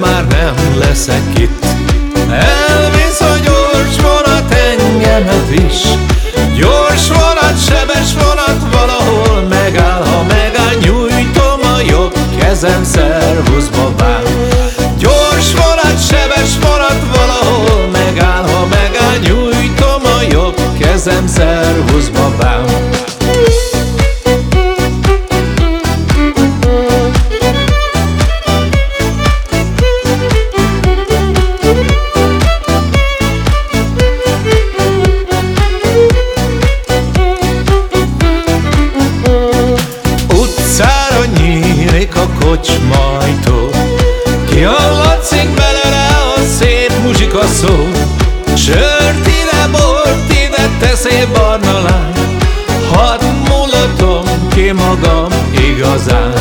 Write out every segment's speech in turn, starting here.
nem leszek itt? Elvisz a gyors vonat engemet is. Gyors vonat, sebes vonat valahol megáll. Ha megáll, nyújtom a jobb kezem, szervusz babám Gyors vonat, sebes vonat valahol megáll. Ha megáll, nyújtom a jobb kezem, szervusz babám Utcára nyílik a kocsmajtó. Kihallatszik belőle a szép muzsika szó. Sört ide, bort ide, te szép barna lány. Hadd mulatom ki magam igazán.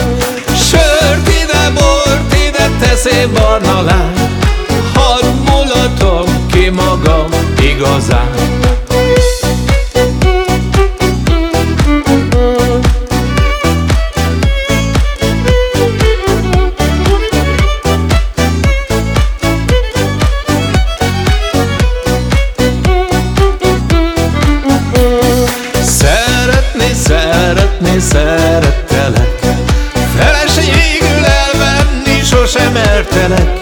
Sört ide, bort ide, te szép barna lány. Hadd mulatom ki magam igazán szerettelek. Feleségül elvenni sosem mertelek.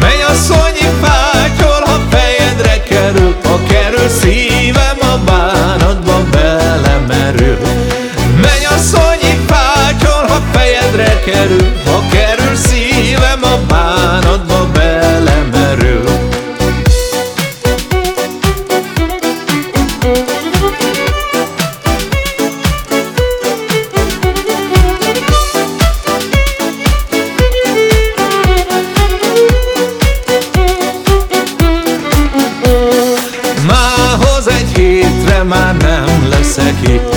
Menj a szonyi fátyol, ha fejedre kerül Ha kerül szívem a bánatba belemerül. Menj a szonyi fátyol, ha fejedre kerül hétre már nem leszek itt.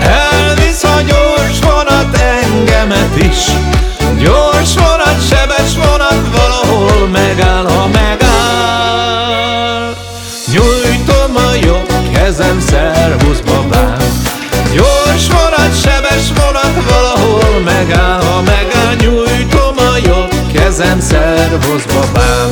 Elvisz a gyors vonat engemet is. Gyors vonat, sebes vonat valahol megáll, ha megáll. Nyújtom a jobb kezem, szervusz babám Gyors vonat, sebes vonat valahol megáll, ha megáll. Nyújtom a jobb kezem, szervusz babám